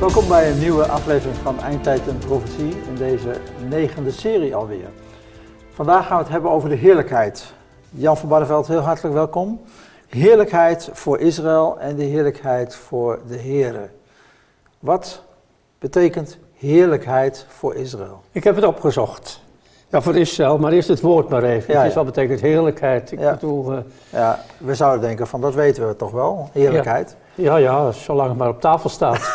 Welkom bij een nieuwe aflevering van Eindtijd en Profetie in deze negende serie alweer. Vandaag gaan we het hebben over de heerlijkheid. Jan van Barneveld, heel hartelijk welkom. Heerlijkheid voor Israël en de heerlijkheid voor de Here. Wat betekent heerlijkheid voor Israël? Ik heb het opgezocht. Ja, voor Israël, maar eerst het woord maar even. Ja, ja. wat betekent heerlijkheid? Ik Ja. bedoel, eh, Ja, we zouden denken van dat weten we toch wel, heerlijkheid. Ja, ja, zolang het maar op tafel staat.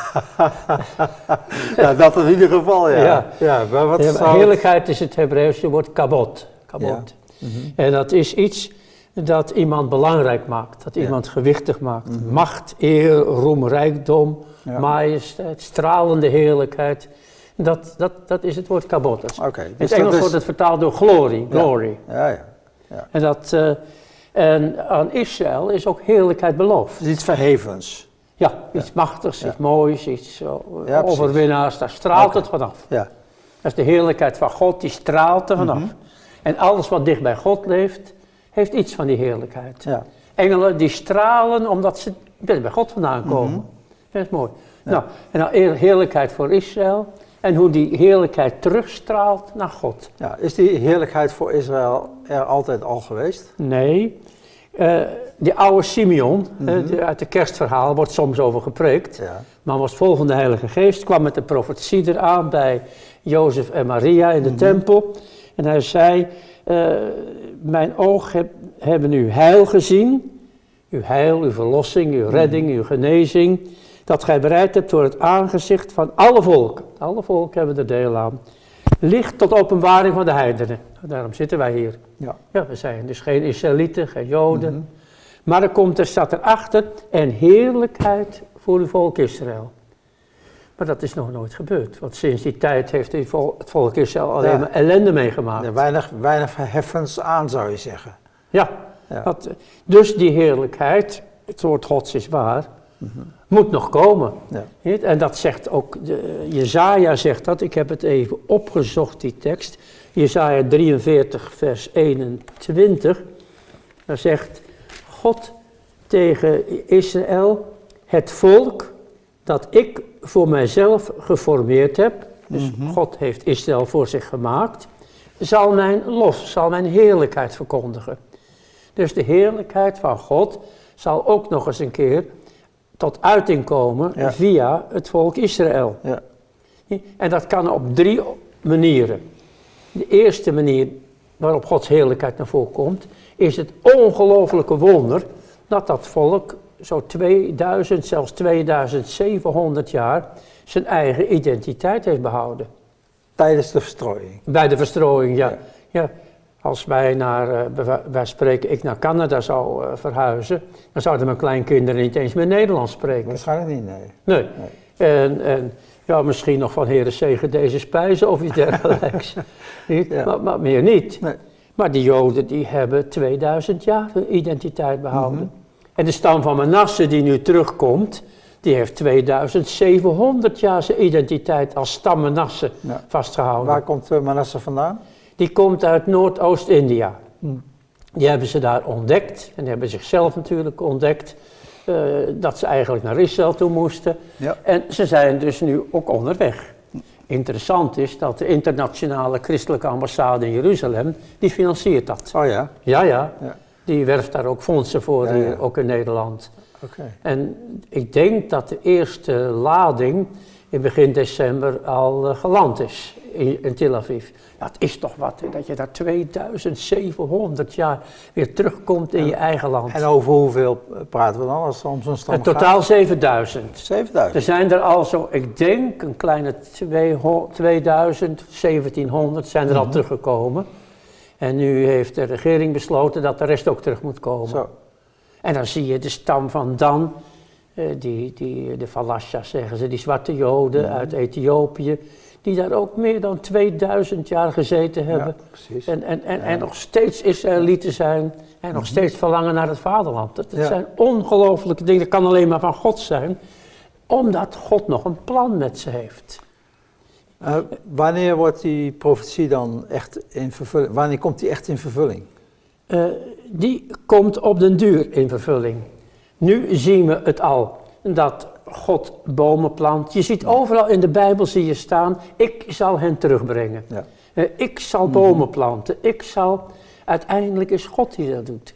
Ja, dat in ieder geval, ja. Ja. ja. maar wat zou heerlijkheid is het Hebreeuwse woord kabot. kabot. Mhm. En dat is iets dat iemand belangrijk maakt, dat Ja. iemand gewichtig maakt. Macht, eer, roem, rijkdom, Ja. majesteit, stralende heerlijkheid. Dat, dat, dat is het woord kabot. Oké, in dus het Engels dat wordt het vertaald door glory, glory. Ja, ja. En, dat, eh, en aan Israël is ook heerlijkheid beloofd. Het is iets verhevens. Ja, iets machtigs, Ja. iets moois, iets eh, Ja, overwinnaars, daar straalt het vanaf. Ja. Dat is de heerlijkheid van God, die straalt er vanaf. Mhm. En alles wat dicht bij God leeft, heeft iets van die heerlijkheid. Ja. Engelen die stralen omdat ze bij God vandaan komen. Mhm. Dat is mooi. Nou, en dan eer- heerlijkheid voor Israël en hoe die heerlijkheid terugstraalt naar God. ja. Is die heerlijkheid voor Israël er altijd al geweest? Nee, eh, die oude Simeon, eh, Mhm. uit de kerstverhaal wordt soms over gepreekt. Ja. Maar was vol van de Heilige Geest, kwam met de profetie eraan bij Jozef en Maria in de Mhm. tempel. En hij zei, eh, mijn ogen heb- hebben uw heil gezien, uw heil, uw verlossing, uw redding, uw genezing, dat gij bereid hebt door het aangezicht van alle volken. Alle volken hebben er deel aan. Licht tot openbaring van de heidenen. Daarom zitten wij hier. Ja. Ja, we zijn dus geen Israëlieten, geen Joden. Mhm. Maar er komt, er staat erachter, en heerlijkheid voor uw volk Israël. Maar dat is nog nooit gebeurd, want sinds die tijd heeft het volk Israël alleen Ja. maar ellende meegemaakt. Ja, weinig, weinig verheffens aan, zou je zeggen. Ja, Ja. dat, dus die heerlijkheid, het woord Gods is waar, moet nog komen. Ja. En dat zegt ook, de, Jezaja zegt dat, ik heb het even opgezocht, die tekst. Jezaja 43, vers 21. Daar zegt God tegen Israël, het volk dat ik voor mijzelf geformeerd heb, dus God heeft Israël voor zich gemaakt, zal mijn lof, zal mijn heerlijkheid verkondigen. Dus de heerlijkheid van God zal ook nog eens een keer tot uiting komen Ja. via het volk Israël. Ja. En dat kan op drie manieren. De eerste manier waarop Gods heerlijkheid naar voren komt, is het ongelofelijke wonder dat dat volk zo 2000, zelfs 2700 jaar zijn eigen identiteit heeft behouden. Tijdens de verstrooiing. Bij de verstrooiing, ja. Ja. ja. Als wij naar, eh, wij- spreken, ik naar Canada zou eh, verhuizen, dan zouden mijn kleinkinderen niet eens meer Nederlands spreken. Waarschijnlijk niet, nee. Nee. En, en ja, misschien nog van Heere zegen deze spijzen of iets dergelijks. niet? Ja. Maar, maar meer niet. Nee. Maar die Joden die hebben 2000 jaar hun identiteit behouden. Mhm. En de stam van Manasse die nu terugkomt, die heeft 2700 jaar zijn identiteit als stam Manasse Ja. vastgehouden. Waar komt eh, Manasse vandaan? Die komt uit Noordoost-India. Hmm. Die hebben ze daar ontdekt en die hebben zichzelf natuurlijk ontdekt eh, dat ze eigenlijk naar Israël toe moesten. Ja. En ze zijn dus nu ook onderweg. Interessant is dat de internationale christelijke ambassade in Jeruzalem, die financiert dat. Oh ja, Ja, ja, Ja. die werft daar ook fondsen voor Ja, hier, ja. ook in Nederland. oké. En ik denk dat de eerste lading in begin december al eh, geland is in, in Tel Aviv. Het is toch wat, hè, dat je daar 2700 jaar weer terugkomt in je eigen land. En over hoeveel eh, praten we dan als het om zo'n stam In totaal 7000. gaat? 7000. Er zijn er al zo, ik denk, een kleine 200 2000, 1700 zijn er al Mhm. teruggekomen. En nu heeft de regering besloten dat de rest ook terug moet komen. Zo. En dan zie je de stam van Dan, eh, die, die, de Falasha zeggen ze, die zwarte Joden Mhm. uit Ethiopië, die daar ook meer dan 2000 jaar gezeten hebben. Ja. En, en, en, en nog steeds Israëlieten zijn en nog steeds verlangen naar het vaderland. Dat, zijn ongelofelijke dingen, dat kan alleen maar van God zijn, omdat God nog een plan met ze heeft. Eh, wanneer wordt die profetie dan echt in vervulling? Wanneer komt die echt in vervulling? Eh, die komt op den duur in vervulling. Nu zien we het al, dat God bomen plant. Je ziet overal in de Bijbel zie je staan, ik zal hen terugbrengen. Ja. Eh, Ik zal bomen planten. Ik zal. Uiteindelijk is God die dat doet.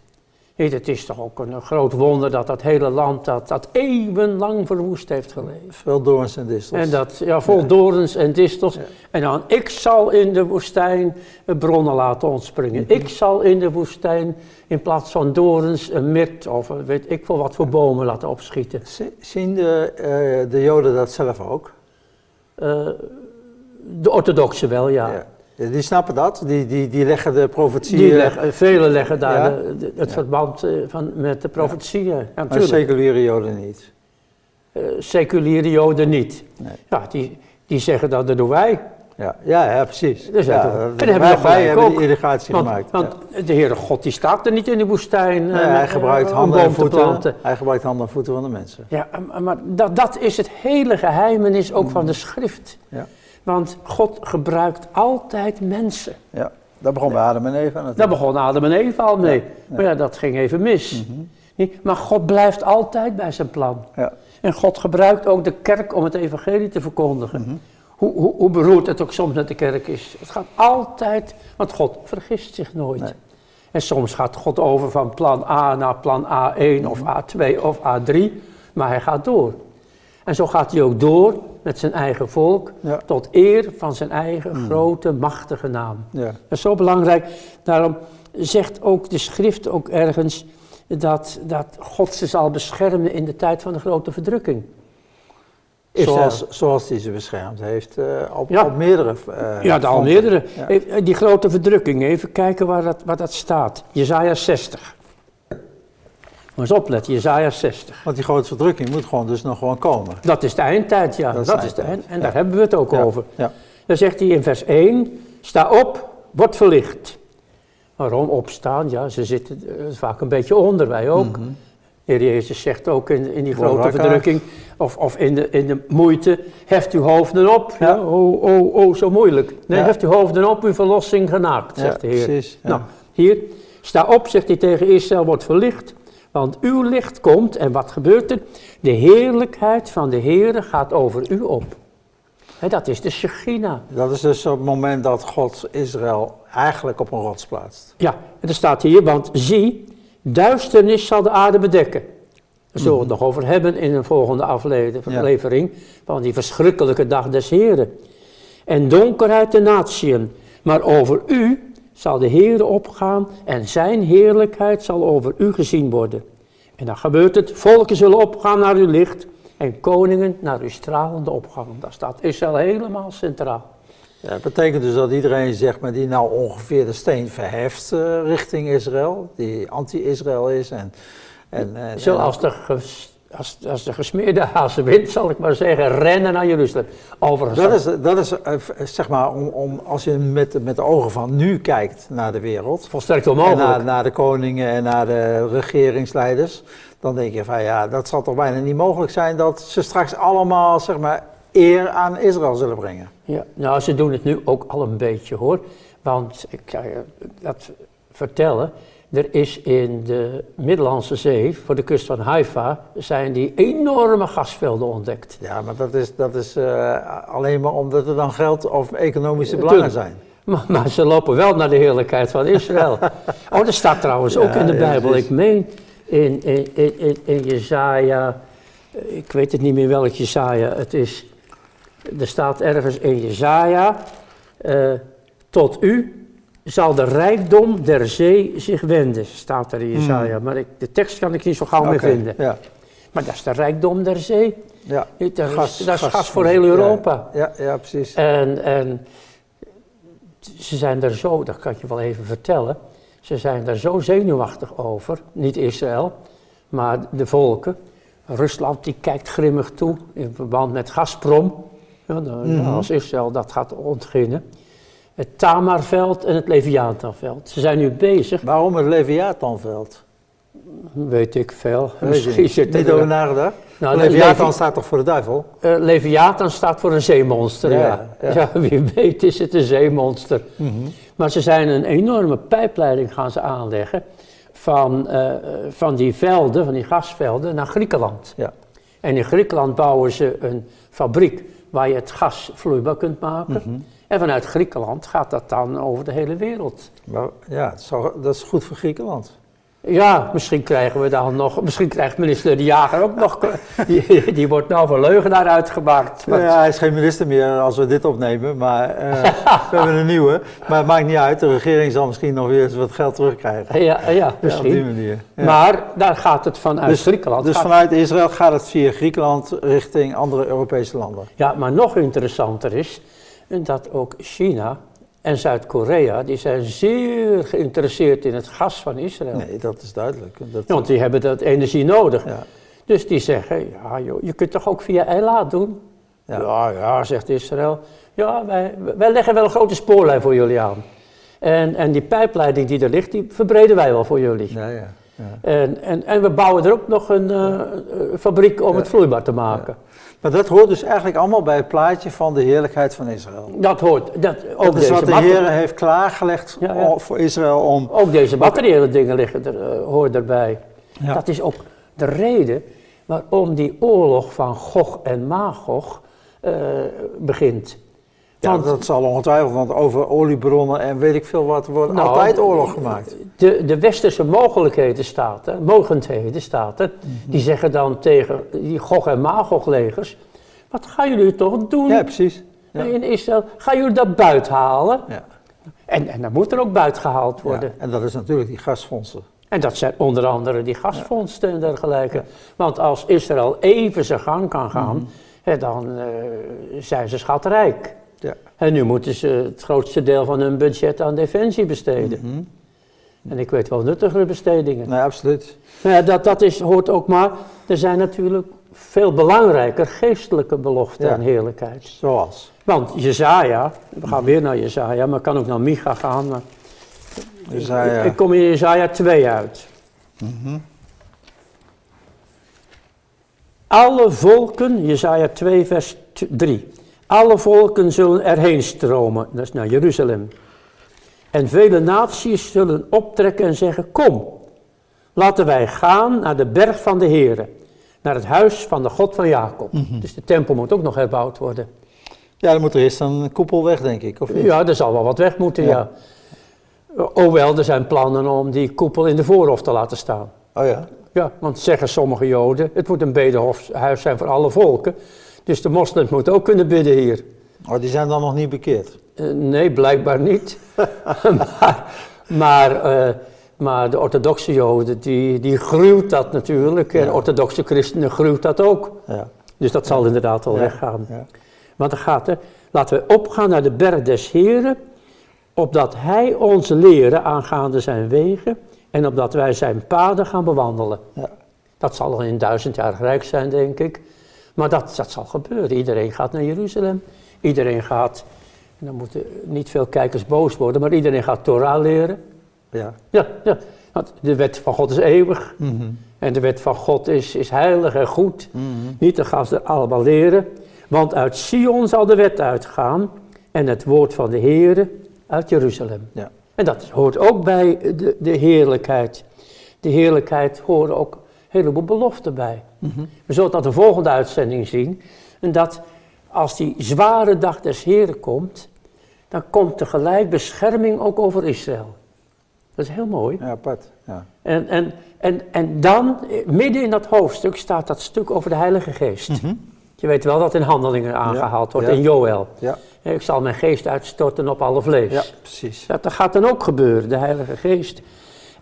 Het is toch ook een groot wonder dat dat hele land dat, dat eeuwenlang verwoest heeft geleefd. Veel doorns en distels. En dat ja, vol dorens en distels. Ja. En dan, ik zal in de woestijn eh, bronnen laten ontspringen. Mhm. Ik zal in de woestijn in plaats van dorens een mit of een weet ik veel wat voor bomen laten opschieten. Z- Zien de, eh, de Joden dat zelf ook? Eh, de orthodoxen wel, ja. Ja. Die snappen dat, die, die, die leggen de profetie. Die eh, leggen, velen leggen daar Ja? de- de- het Ja. verband eh, van, met de profetieën. Maar seculiere Joden niet. Eh, seculiere Joden niet. Nee. Ja, die, die zeggen dat, dat doen wij. Ja, ja, ja precies. Dus ja, en hebben wij, wij hebben ook. die irrigatie Want, gemaakt. want ja. de Heere God die staat er niet in de woestijn. Nee, eh, hij gebruikt handen en voeten. Hij gebruikt handen en voeten van de mensen. Ja, maar- dat, dat is het hele geheimenis ook van de schrift. Ja. Want God gebruikt altijd mensen. Ja, dat begon bij Adam en Eva natuurlijk. Daar begon Adam en Eva al mee. Ja. Maar ja, dat ging even mis. Mhm. Maar God blijft altijd bij zijn plan. Ja. En God gebruikt ook de kerk om het evangelie te verkondigen. Mhm. Hoe, hoe, hoe beroerd het ook soms met de kerk is. Het gaat altijd, want God vergist zich nooit. Nee. En soms gaat God over van plan A naar plan A1 of Mhm. A2 of A3, maar hij gaat door. En zo gaat hij ook door met zijn eigen volk, Ja. tot eer van zijn eigen grote, machtige naam. Ja. Dat is zo belangrijk. Daarom zegt ook de schrift ook ergens dat, dat God ze zal beschermen in de tijd van de grote verdrukking. Zoals, zoals hij ze beschermd heeft eh, op, Ja. op meerdere eh Ja, de al meerdere. Ja. Eh, Die grote verdrukking, even kijken waar dat, waar dat staat. Jezaja 60. Moet eens opletten, Jezaja 60. Want die grote verdrukking moet gewoon dus nog gewoon komen. Dat is de eindtijd, ja. Dat Dat is de eind. En ja. daar hebben we het ook Ja. over. Ja. Dan zegt hij in vers 1, sta op, word verlicht. Waarom opstaan? Ja, ze zitten vaak een beetje onder, wij ook. Mhm. Heer Jezus zegt ook in, in die grote verdrukking, of, of in, de, in de moeite, heft uw hoofden op. Ja. Ja. Oh, oh, oh, zo moeilijk. Nee, Ja. heft uw hoofden op, uw verlossing genaakt, zegt de Heer. precies. Nou, hier, sta op, zegt hij tegen Israël, wordt verlicht, want uw licht komt. En wat gebeurt er? De heerlijkheid van de Heer gaat over u op. Dat is de Shechina. Dat is dus het moment dat God Israël eigenlijk op een rots plaatst. Ja, en er staat hier, want zie, duisternis zal de aarde bedekken. Daar zullen we het nog over hebben in een volgende aflevering van die verschrikkelijke dag des Heren. En donkerheid de natieën, maar over u zal de Heere opgaan en zijn heerlijkheid zal over u gezien worden. En dan gebeurt het, volken zullen opgaan naar uw licht en koningen naar uw stralende opgang. Daar staat Israël helemaal centraal. Ja, dat betekent dus dat iedereen zeg maar, die nou ongeveer de steen verheft eh, richting Israël, die anti-Israël is en... en, en Zoals de, ges- als, als de gesmeerde hazenwind, zal ik maar zeggen, rennen naar Jeruzalem. Overigens, Dat is, dat is eh, v- zeg maar, om, om, als je met, de- met de ogen van nu kijkt naar de wereld, volstrekt en onmogelijk. naar, naar de koningen en naar de regeringsleiders, dan denk je van ja, dat zal toch bijna niet mogelijk zijn dat ze straks allemaal zeg maar eer aan Israël zullen brengen. Ja, nou, ze doen het nu ook al een beetje hoor. Want ik kan je dat vertellen. Er is in de Middellandse Zee, voor de kust van Haifa, zijn die enorme gasvelden ontdekt. Ja, maar dat is, dat is eh, alleen maar omdat er dan geld of economische belangen zijn. Maar, maar ze lopen wel naar de heerlijkheid van Israël. Oh, dat staat trouwens ook in de Bijbel. Ik meen in, in, in, in, in Jezaja, ik weet het niet meer welk Jezaja het is. Er staat ergens in Jezaja, eh, tot u zal de rijkdom der zee zich wenden, staat er in Jezaja. Maar ik, de tekst kan ik niet zo gauw meer Hmm. Oké, vinden. Ja, Maar dat is de rijkdom der zee. ja. Dat is, dat is gas, voor heel Europa. Ja, ja, ja, precies. En, en ze zijn er zo, dat kan ik je wel even vertellen, ze zijn er zo zenuwachtig over, niet Israël, maar de volken. Rusland die kijkt grimmig toe in verband met Gazprom, ja, dan- Mhm. als Israël dat gaat ontginnen. Het Tamarveld en het Leviathanveld. Ze zijn nu bezig, Waarom het Leviathanveld? weet ik veel. Misschien niet. zit Niet over nagedacht? Nou, Leviathan Levi- staat toch voor de duivel? Eh, Leviathan staat voor een zeemonster, ja. Ja, wie weet is het een zeemonster. Maar ze zijn een enorme pijpleiding gaan ze aanleggen van, eh, van die velden, van die gasvelden, naar Griekenland. Ja. En in Griekenland bouwen ze een fabriek waar je het gas vloeibaar kunt maken. Mhm. En vanuit Griekenland gaat dat dan over de hele wereld. Maar, ja, dat is goed voor Griekenland. Ja, misschien krijgen we dan nog, misschien krijgt minister De Jager ook nog, die, die wordt nou voor leugenaar uitgemaakt. Maar- Ja, hij is geen minister meer als we dit opnemen, maar eh, we hebben een nieuwe. Maar het maakt niet uit, de regering zal misschien nog weer eens wat geld terugkrijgen. Ja, ja, Ja, op die misschien. manier. Ja. Maar daar gaat het vanuit dus, Griekenland. dus gaat- vanuit Israël gaat het via Griekenland richting andere Europese landen. Ja, maar nog interessanter is dat ook China en Zuid-Korea, die zijn zeer geïnteresseerd in het gas van Israël. Nee, dat is duidelijk. Dat, Ja, want die hebben dat energie nodig. ja. Dus die zeggen, ja joh, je kunt toch ook via Eilat doen? Ja. Ja. ja, zegt Israël. Ja, wij, wij leggen wel een grote spoorlijn voor jullie aan. En, en die pijpleiding die er ligt, die verbreden wij wel voor jullie. Ja, ja, ja. En, en, en we bouwen er ook nog een eh, fabriek om het vloeibaar te maken. Maar dat hoort dus eigenlijk allemaal bij het plaatje van de heerlijkheid van Israël. Dat hoort, dat, ook, Dat is wat de Heer heeft klaargelegd Ja, ja. om- voor Israël om... ook deze materiële dingen liggen er, eh, hoort erbij. Ja. Dat is ook de reden waarom die oorlog van Gog en Magog eh, begint. Ja, Want- dat zal ongetwijfeld, want over oliebronnen en weet ik veel wat wordt Nou, altijd oorlog gemaakt. De, de westerse mogelijkheden staten, mogendheden staten, Mhm. die zeggen dan tegen die Gog en Magog legers, wat gaan jullie toch doen Ja, precies. Ja. in Israël? Gaan jullie dat buiten halen? Ja. En, en dan moet er ook buiten gehaald worden. Ja, en dat is natuurlijk die gasfondsen. En dat zijn onder andere die gasfondsen en dergelijke. Want als Israël even zijn gang kan gaan, Mhm. dan eh, zijn ze schatrijk. En nu moeten ze het grootste deel van hun budget aan defensie besteden. Mhm. En ik weet wel nuttigere bestedingen. Nee, absoluut. Nou ja, dat, dat is, hoort ook maar. Er zijn natuurlijk veel belangrijker geestelijke beloften Ja. en heerlijkheid. Zoals. Want Jezaja, we gaan weer naar Jezaja, maar ik kan ook naar Micha gaan. Maar Jezaja. ik, ik kom in Jezaja 2 uit. Mhm. Alle volken, Jezaja 2 vers 3. Alle volken zullen erheen stromen, dat is naar Jeruzalem. En vele naties zullen optrekken en zeggen, kom, laten wij gaan naar de berg van de Here, naar het huis van de God van Jacob. Dus de tempel moet ook nog herbouwd worden. Ja, dan moet er eerst een koepel weg, denk ik. Of niet? Ja, er zal wel wat weg moeten, Ja. ja. Hoewel, er zijn plannen om die koepel in de voorhof te laten staan. Oh ja. Ja, want zeggen sommige Joden, het moet een bedehuis zijn voor alle volken. Dus de moslims moeten ook kunnen bidden hier. Oh, die zijn dan nog niet bekeerd. Eh, nee, blijkbaar niet. maar maar, eh, maar de orthodoxe Joden, die, die gruwt dat natuurlijk. En orthodoxe christenen gruwt dat ook. Ja. Dus dat zal inderdaad wel Ja, weggaan. ja. Want dan gaat er, laten we opgaan naar de berg des Heren, opdat hij ons leren aangaande zijn wegen en opdat wij zijn paden gaan bewandelen. Ja. Dat zal al in duizend jaar rijk zijn, denk ik. Maar dat, dat zal gebeuren. Iedereen gaat naar Jeruzalem. Iedereen gaat, en dan moeten niet veel kijkers boos worden, maar iedereen gaat Torah leren. Ja. Ja, ja. Want de wet van God is eeuwig. Mhm. En de wet van God is, is heilig en goed. Mhm. Niet, dan gaan ze allemaal leren. Want uit Sion zal de wet uitgaan en het woord van de Heere uit Jeruzalem. Ja. En dat hoort ook bij de, de heerlijkheid. De heerlijkheid horen ook heleboel beloften bij. Mhm. We zullen dat de volgende uitzending zien. En dat als die zware dag des Heren komt, dan komt tegelijk bescherming ook over Israël. Dat is heel mooi. Ja, apart. Ja. En, en, en, en dan, midden in dat hoofdstuk, staat dat stuk over de Heilige Geest. Mhm. Je weet wel dat in handelingen aangehaald wordt, ja. in Joël. Ja. Ik zal mijn geest uitstorten op alle vlees. ja, precies. Dat, dat gaat dan ook gebeuren, de Heilige Geest.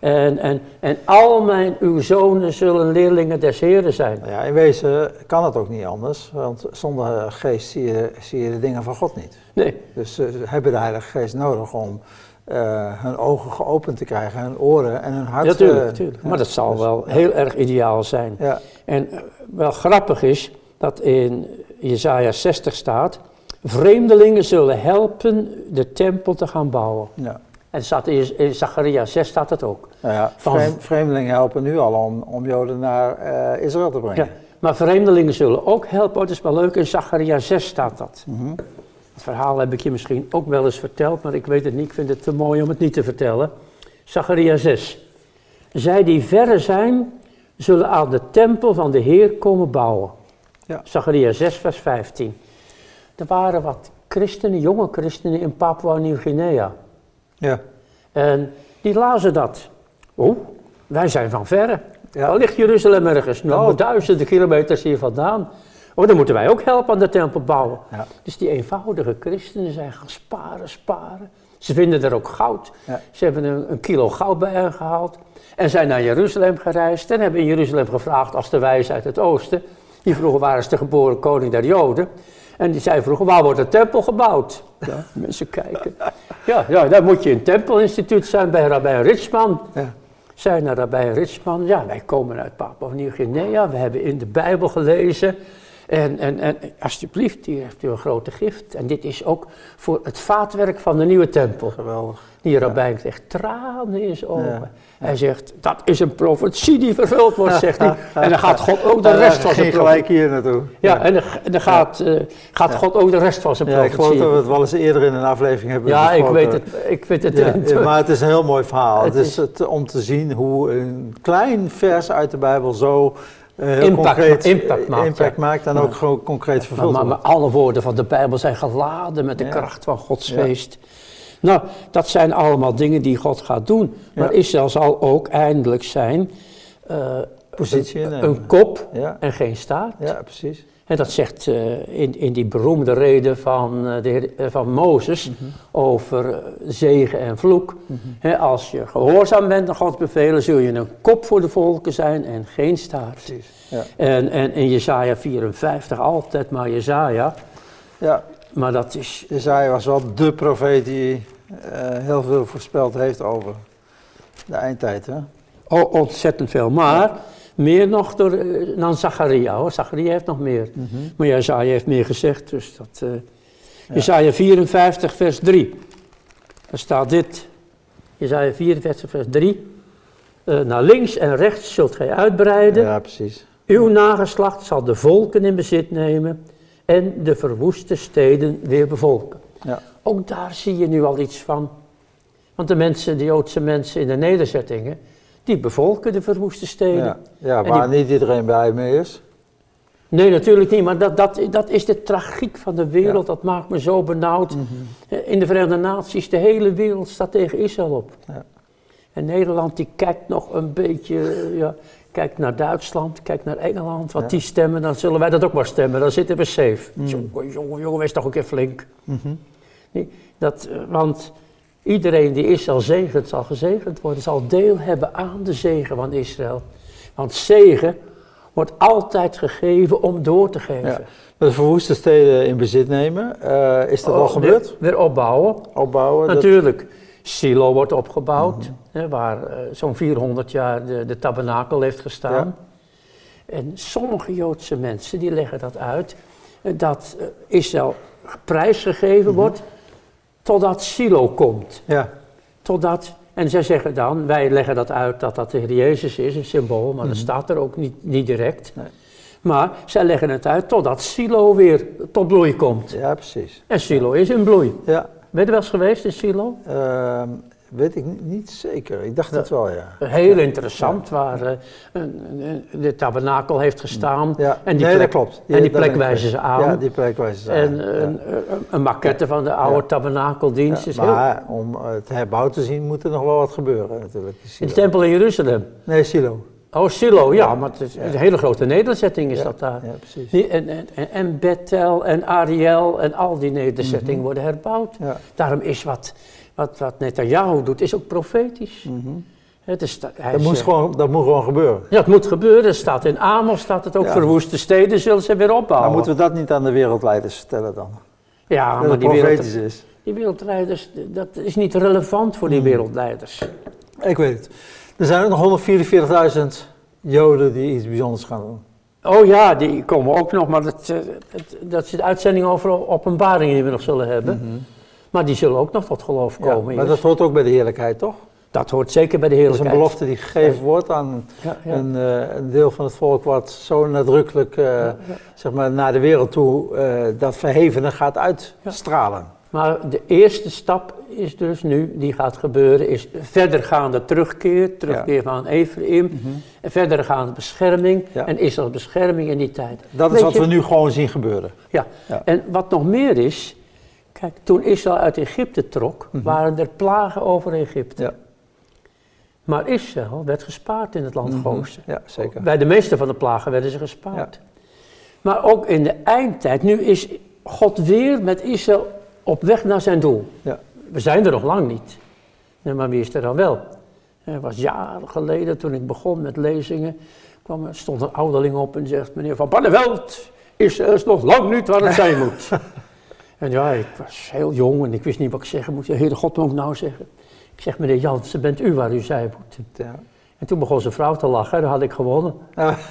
En, en, en al mijn, uw zonen zullen leerlingen des Heren zijn. Nou Ja, in wezen kan het ook niet anders, want zonder geest zie je, zie je de dingen van God niet. Nee, Dus ze hebben de Heilige Geest nodig om eh, hun ogen geopend te krijgen, hun oren en hun hart. natuurlijk, eh, ja, Maar dat zal dus- wel heel erg ideaal zijn. Ja, En eh, wel grappig is dat in Jesaja 60 staat... Vreemdelingen zullen helpen de tempel te gaan bouwen. ja. En staat in, in Zacharia 6 staat dat ook. Nou ja, vreem- vreemdelingen helpen nu al om, om Joden naar eh, Israël te brengen. Ja. Maar vreemdelingen zullen ook helpen. Dat is wel leuk, in Zacharia 6 staat dat. Mhm. Het verhaal heb ik je misschien ook wel eens verteld, maar ik weet het niet. Ik vind het te mooi om het niet te vertellen. Zacharia 6. Zij die verre zijn, zullen aan de tempel van de Heer komen bouwen. Ja. Zachariah 6, vers 15. Er waren wat christenen, jonge christenen in Papua-Nieuw-Guinea. Ja. En die lazen dat. Oh, wij zijn van verre. Ja. Waar ligt Jeruzalem ergens? Nou, moet- duizenden kilometers hier vandaan. Oh, dan moeten wij ook helpen aan de tempel bouwen. Ja. Dus die eenvoudige christenen zijn gaan sparen, sparen. Ze vinden er ook goud. Ja. Ze hebben een, een kilo goud bij hen gehaald. En zijn naar Jeruzalem gereisd. En hebben in Jeruzalem gevraagd als de wijze uit het oosten. Die vroegen waar is de geboren koning der Joden. En die zei vroegen waar wordt de tempel gebouwd? Ja, mensen kijken. Ja, ja, dan moet je in het tempelinstituut zijn bij Rabbi Richman. Ja. Zei naar Rabbi Richman, ja wij komen uit Papua Nieuw-Guinea. We hebben in de Bijbel gelezen. En, en, en alsjeblieft, hier heeft u een grote gift. En dit is ook voor het vaatwerk van de nieuwe tempel. Geweldig. Die rabbijn krijgt tranen in zijn ogen. Ja, Hij zegt, dat is een profetie die vervuld wordt, zegt hij. En dan gaat God ook de rest van zijn profetie... gelijk hier naartoe. Ja, en dan, gaat, eh, gaat God ook de rest van zijn Ja, ik geloof profetie... dat we het wel eens eerder in een aflevering hebben Ja, ik weet het. Ik weet het. Ja, maar het is een heel mooi verhaal. Het, Het is het, om te zien hoe een klein vers uit de Bijbel zo eh, Impact concreet ma- impact maakt, impact ja. maakt en Ja. ook gewoon concreet Maar, vervuld maar, wordt. maar alle woorden van de Bijbel zijn geladen met de kracht van Gods geest. Nou, dat zijn allemaal dingen die God gaat doen. Maar. Israël zal ook eindelijk zijn eh, Positie een, een kop Ja, en geen staart. ja, precies. En dat zegt eh, in, in die beroemde reden van, eh, de, heer- van Mozes Mhm. over zegen en vloek. Hè, als je gehoorzaam bent aan Gods bevelen, zul je een kop voor de volken zijn en geen staart. precies. Ja. En, en in Jesaja 54 altijd maar Jesaja. ja, Maar dat is, Jezaja was wel de profeet die eh, heel veel voorspeld heeft over de eindtijd. Hè? o- ontzettend veel. Maar meer nog door, eh, dan Zacharia hoor. Zacharia heeft nog meer. Maar Jesaja heeft meer gezegd. Dus dat, eh Jesaja 54 vers 3. Daar staat dit. Jesaja 54 vers 3. Eh, naar links en rechts zult gij uitbreiden. Ja, precies. Uw nageslacht zal de volken in bezit nemen. En de verwoeste steden weer bevolken. Ja. Ook daar zie je nu al iets van. Want de mensen, de Joodse mensen in de nederzettingen, die bevolken de verwoeste steden. Ja, waar niet iedereen blij mee is. Nee, natuurlijk niet, maar dat, dat, dat is de tragiek van de wereld. Dat maakt me zo benauwd. Eh, In de Verenigde Naties, de hele wereld staat tegen Israël op. Ja. En Nederland die kijkt nog een beetje, eh, ja, kijkt naar Duitsland, kijkt naar Engeland. Wat Ja. die stemmen, dan zullen wij dat ook maar stemmen. Dan zitten we safe. Jongen, jongen, jongen, wees toch een keer flink. Mhm. Nee, dat, eh, want iedereen die Israël zegent, zal gezegend worden, zal deel hebben aan de zegen van Israël. Want zegen wordt altijd gegeven om door te geven. Ja. De verwoeste steden in bezit nemen, eh, is dat Oh, al gebeurd? Weer, weer opbouwen. Opbouwen? dat- Natuurlijk. Silo wordt opgebouwd, hè, waar eh, zo'n 400 jaar de, de tabernakel heeft gestaan. En sommige Joodse mensen die leggen dat uit, eh, dat eh, Israël prijsgegeven wordt totdat Silo komt. Ja, Totdat, en zij zeggen dan, wij leggen dat uit dat dat de Heer Jezus is, een symbool, maar dat staat er ook niet, niet direct. Nee. Maar zij leggen het uit totdat Silo weer tot bloei komt. ja, precies. En Silo is in bloei. Ja, Ben je er wel eens geweest in Silo? ehm, weet ik niet, zeker. Ik dacht het wel, ja. Heel interessant, waar eh, de tabernakel heeft gestaan. ja. En die nee, plek, dat klopt. en die plek wijzen ze aan. Ja, die plek wijzen ze aan. En ja. een, een, maquette van de oude Ja. tabernakeldienst Ja, is heel... maar om het herbouwd te zien, moet er nog wel wat gebeuren natuurlijk. In Silo. de tempel in Jeruzalem. Nee, Silo. Oh, Silo, ja, maar het is een hele grote nederzetting is dat daar. Ja, precies. Die- En, en, en- Bethel en Ariel en al die nederzettingen worden herbouwd. Daarom is wat, wat, wat Netanyahu doet, is ook profetisch. Het is, hij Mhm. Dat, is, gewoon, dat moet gewoon gebeuren. Ja, het moet gebeuren. Er staat in Amos, staat het ook, Ja. verwoeste steden zullen ze weer opbouwen. Maar moeten we dat niet aan de wereldleiders vertellen dan? ja, dat maar het die, is. die wereldleiders, dat is niet relevant voor die wereldleiders. Ik weet het. Er zijn ook nog 144.000 Joden die iets bijzonders gaan doen. Oh ja, die komen ook nog, maar dat, eh, dat is de uitzending over openbaringen die we nog zullen hebben. Maar die zullen ook nog tot geloof Mhm. Ja, komen. maar eerst. dat hoort ook bij de heerlijkheid, toch? Dat hoort zeker bij de Dat is heerlijkheid. een belofte die gegeven wordt aan Ja, ja. een, eh, een deel van het volk wat zo nadrukkelijk eh, zeg maar, naar de wereld toe dat verhevene gaat uitstralen. Maar de eerste stap is dus nu, die gaat gebeuren, is verdergaande terugkeer, terugkeer van Ephraim, Mhm. en verdergaande bescherming Ja. en Israëls bescherming in die tijd. Dat is wat je- we nu gewoon zien gebeuren. Ja. Ja. en wat nog meer is, kijk, toen Israël uit Egypte trok, waren er plagen over Egypte. Mhm. Ja. Maar Israël werd gespaard in het land Mhm. Gozen. Ja, zeker. Bij de meeste van de plagen werden ze gespaard. Maar ook in de eindtijd, nu is God weer met Israël op weg naar zijn doel. Ja. We zijn er nog lang niet. Nee, maar wie is er dan wel? Het was jaren geleden toen ik begon met lezingen. Kwam, er stond een ouderling op en zegt: Meneer Van Barneveld, is nog lang niet waar het zijn moet. en ja, ik was heel jong en ik wist niet wat ik zeggen moest. Heere God, moet ik nou zeggen? Ik zeg: Meneer Jansen, bent u waar u zijn moet? Ja. En toen begon zijn vrouw te lachen, dan had ik gewonnen. ja,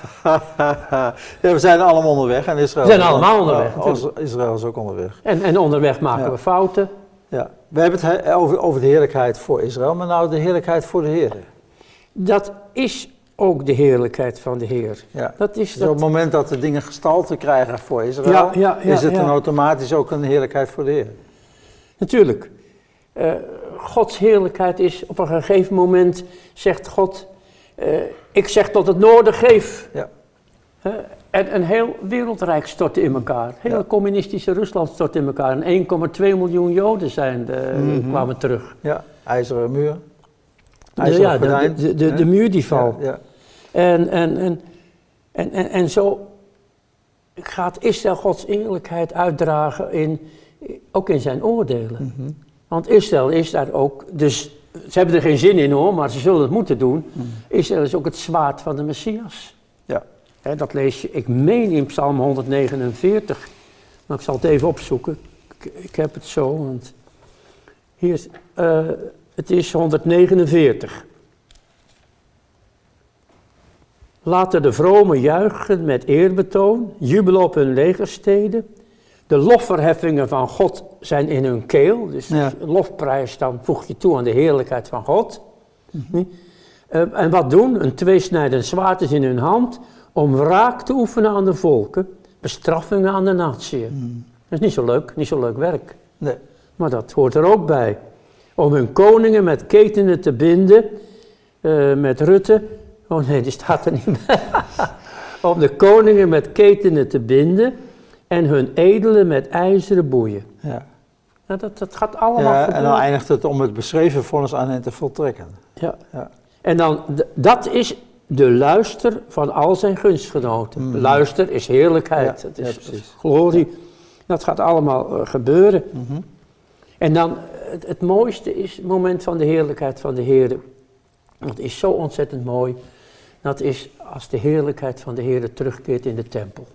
we zijn allemaal onderweg en Israël. We zijn allemaal onderweg, Ja, Israël is ook onderweg. En, en onderweg maken Ja. we fouten. Ja. We hebben het he- over, over de heerlijkheid voor Israël, maar nou de heerlijkheid voor de Heer. Dat is ook de heerlijkheid van de Heer. Ja. Dat is Dus op het dat. moment dat de dingen gestalte krijgen voor Israël, Ja, is het dan automatisch ook een heerlijkheid voor de Heer. Natuurlijk. Eh, Gods heerlijkheid is op een gegeven moment, zegt God, eh, ik zeg tot het noorden geef. Ja. En een heel wereldrijk stortte in elkaar. Heel Ja. communistische Rusland stortte in elkaar. En 1,2 miljoen Joden zijn, eh, Mhm. kwamen terug. Ja, ijzeren muur. De, ja, de, de, de, muur die valt. Ja, ja. En, en, en, en, en, en zo gaat Israël Gods eerlijkheid uitdragen, in, ook in zijn oordelen. Mhm. Want Israël is daar ook, dus ze hebben er geen zin in hoor, maar ze zullen het moeten doen. Israël is ook het zwaard van de Messias. Ja. Dat lees je, ik meen in Psalm 149, maar ik zal het even opzoeken. Ik, ik heb het zo, want hier is, eh, het is 149. Laten de vromen juichen met eerbetoon, jubelen op hun legersteden. De lofverheffingen van God zijn in hun keel. Dus Ja. lofprijs, dan voeg je toe aan de heerlijkheid van God. Hm? Eh, en wat doen? Een tweesnijdend zwaard is in hun hand om wraak te oefenen aan de volken, bestraffingen aan de natieën. Dat is niet zo leuk, niet zo leuk werk. Nee. Maar dat hoort er ook bij. Om hun koningen met ketenen te binden, eh, met Rutte. Oh nee, die staat er niet bij. Om de koningen met ketenen te binden en hun edelen met ijzeren boeien. Ja. Nou, dat, dat gaat allemaal Ja, en dan eindigt het om het beschreven vonnis aan hen te voltrekken. Ja. Ja. En dan, dat is de luister van al zijn gunstgenoten. Mhm. Luister is heerlijkheid, Ja, is, het is glorie. Dat gaat allemaal eh, gebeuren. Mhm. En dan, eh, het, het mooiste is het moment van de heerlijkheid van de Heer. Dat is zo ontzettend mooi. Dat is als de heerlijkheid van de Heer terugkeert in de tempel.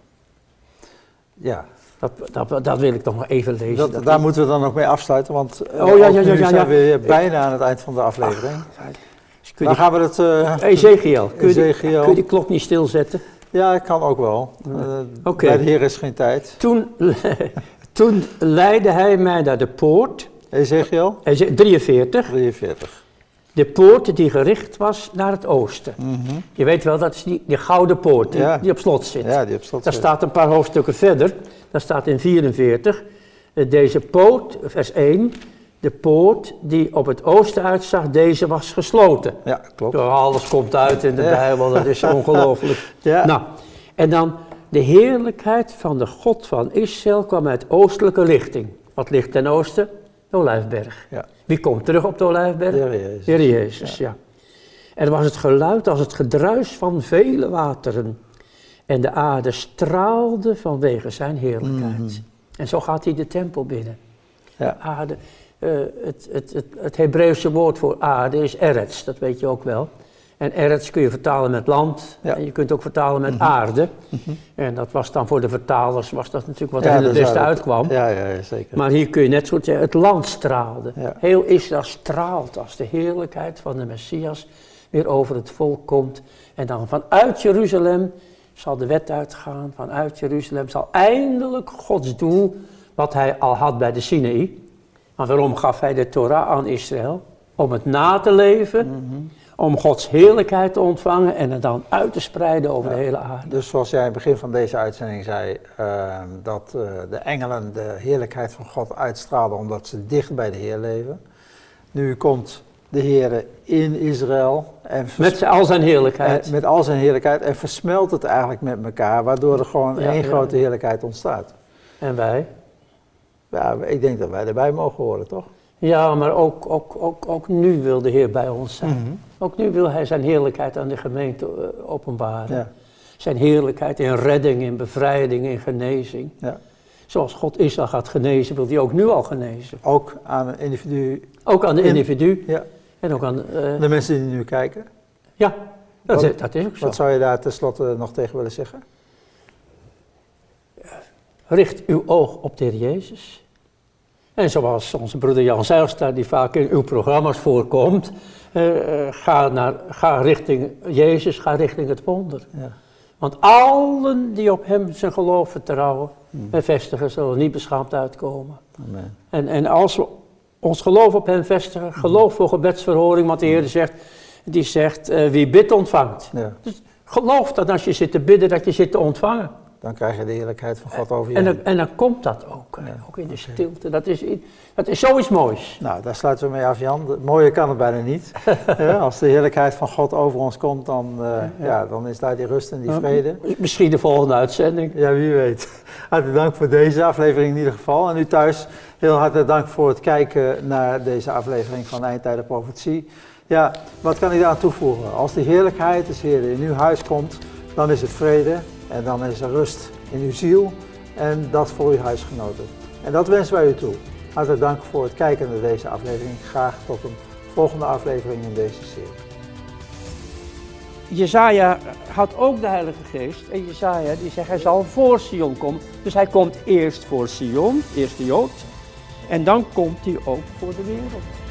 Ja, Dat, dat, dat wil ik nog maar even lezen. dat, Dat daar moeten we dan nog mee afsluiten, want eh, Oh, ja, ook ja, nu ja, ja, zijn ja. we weer bijna aan het eind van de aflevering. Dus kun Dan gaan we het... eh, Ezekiel, kun je, kun je die klok niet stilzetten? ja, kan ook wel. Eh, Oké. Bij de Heer is geen tijd. Toen, toen leidde hij mij naar de poort, Ezekiel hij zei 43, 43. De poort die gericht was naar het oosten. Mhm. Je weet wel, dat is die, die gouden poort die, Ja. die op slot zit. Ja, die op slot Daar zit. staat een paar hoofdstukken verder, daar staat in 44, eh, deze poort, vers 1, de poort die op het oosten uitzag, deze was gesloten. Ja, klopt. Ja, alles komt uit in de Ja. Bijbel, dat is ongelooflijk. Ja. Nou, en dan de heerlijkheid van de God van Israël kwam uit oostelijke richting. Wat ligt ten oosten? De Olijfberg. Ja. Wie komt terug op de Olijfberg? De Jezus. Heer Jezus, ja. Er was het geluid als het gedruis van vele wateren. En de aarde straalde vanwege zijn heerlijkheid. Mhm. En zo gaat hij de tempel binnen. Ja. De aarde, eh, het, het, het, het Hebreeuwse woord voor aarde is eretz, dat weet je ook wel. En eretz kun je vertalen met land Ja. en je kunt ook vertalen met aarde. En dat was dan voor de vertalers, was dat natuurlijk wat Ja, er het beste uitkwam. Ja, ja, ja, zeker. Maar hier kun je net zo zeggen, het land straalde. Heel Israël straalt als de heerlijkheid van de Messias weer over het volk komt. En dan vanuit Jeruzalem zal de wet uitgaan, vanuit Jeruzalem zal eindelijk Gods doel, wat hij al had bij de Sinaï. Want waarom gaf hij de Torah aan Israël? Om het na te leven, om Gods heerlijkheid te ontvangen en het dan uit te spreiden over de hele aarde. Dus zoals jij in het begin van deze uitzending zei, uh, dat uh, de engelen de heerlijkheid van God uitstralen omdat ze dicht bij de Heer leven. Nu komt de Heer in Israël. En met al zijn heerlijkheid. met al zijn heerlijkheid en versmelt het eigenlijk met elkaar, waardoor er gewoon ja, één ja. grote heerlijkheid ontstaat. En wij? Ja, ik denk dat wij erbij mogen horen, toch? Ja, maar ook, ook, ook, ook nu wil de Heer bij ons zijn. Mhm. Ook nu wil Hij zijn heerlijkheid aan de gemeente uh, openbaren. Ja. Zijn heerlijkheid in redding, in bevrijding, in genezing. Ja. Zoals God Israël gaat genezen, wil hij ook nu al genezen. Ook aan een individu. Ook aan de individu. Ja. En ook aan... Uh, de mensen die nu kijken. Ja, dat, wat, is, dat is ook zo. Wat zou je daar tenslotte nog tegen willen zeggen? Richt uw oog op de Heer Jezus. En zoals onze broeder Jan Zijlstra, die vaak in uw programma's voorkomt, ga, naar, ga richting Jezus, ga richting het wonder. Ja. Want allen die op hem zijn geloof vertrouwen Hmm. en vestigen, zullen niet beschaamd uitkomen. Amen. En, en als we ons geloof op hem vestigen, geloof voor gebedsverhoring, want de Heer zegt, die zegt, uh, wie bidt ontvangt. Ja. Dus geloof dat als je zit te bidden, dat je zit te ontvangen. Dan krijg je de heerlijkheid van God over je En en dan komt dat ook, ja. ook in de stilte. Dat is, dat is zoiets moois. Nou, daar sluiten we mee af, Jan. Het mooie kan het bijna niet. ja, als de heerlijkheid van God over ons komt, dan, uh, ja. ja. dan is daar die rust en die vrede. Misschien de volgende uitzending. Ja, wie weet. Hartelijk dank voor deze aflevering in ieder geval. En u thuis, heel hartelijk dank voor het kijken naar deze aflevering van Eindtijden Profetie. Ja, wat kan ik daar aan toevoegen? Als de heerlijkheid des Heer in uw huis komt, dan is het vrede en dan is er rust in uw ziel en dat voor uw huisgenoten. En dat wensen wij u toe. Hartelijk dank voor het kijken naar deze aflevering. Graag tot een volgende aflevering in deze serie. Jezaja had ook de Heilige Geest en Jezaja die zegt hij zal voor Sion komen. Dus hij komt eerst voor Sion, eerst de Jood, en dan komt hij ook voor de wereld.